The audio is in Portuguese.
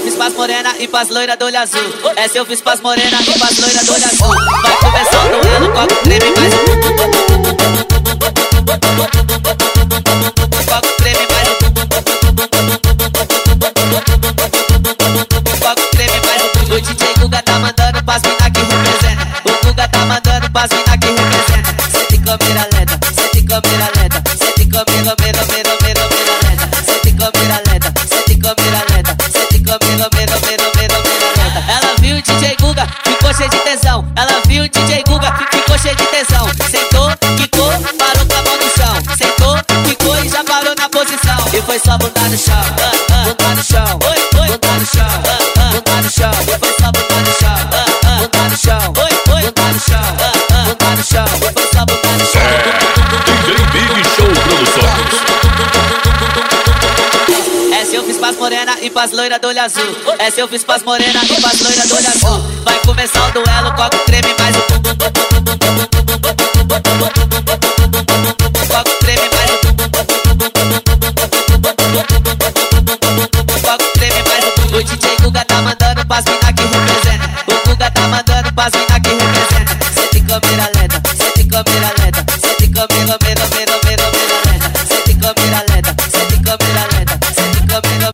pras morena e pras loira do olho azul. Essa eu fiz pras morena e pras loira do olho azul. Vai começar o duelo, coca treme mais um. Coca treme mais um. Coca treme mais um. O DJ Guga tá mandando pras mina que representa. O Guga tá mandando pras mina que representa. Sente câmera lenta, sente câmera lenta, tesão. Ela viu o DJ Guga, ficou cheio de tesão. Sentou, quicou, parou com a mão no chão. Sentou, quicou e já parou na posição. E foi só botar no chão, ah, ah, botar no chão, oi, oi, botar no chão, ah, ah, botar no chão. E foi só botar no chão, ah, ah, botar no chão, oi, oi, botar no chão, e pras loira do olho azul. Essa eu fiz pras morena e pras loira do olho azul. Vai começar o duelo, coca treme mais um. Coca treme mais um. Coca treme mais um. O DJ Guga tá mandando pras mina que representa. O Guga tá mandando pras mina que representa. Sente câmera lenta, sente câmera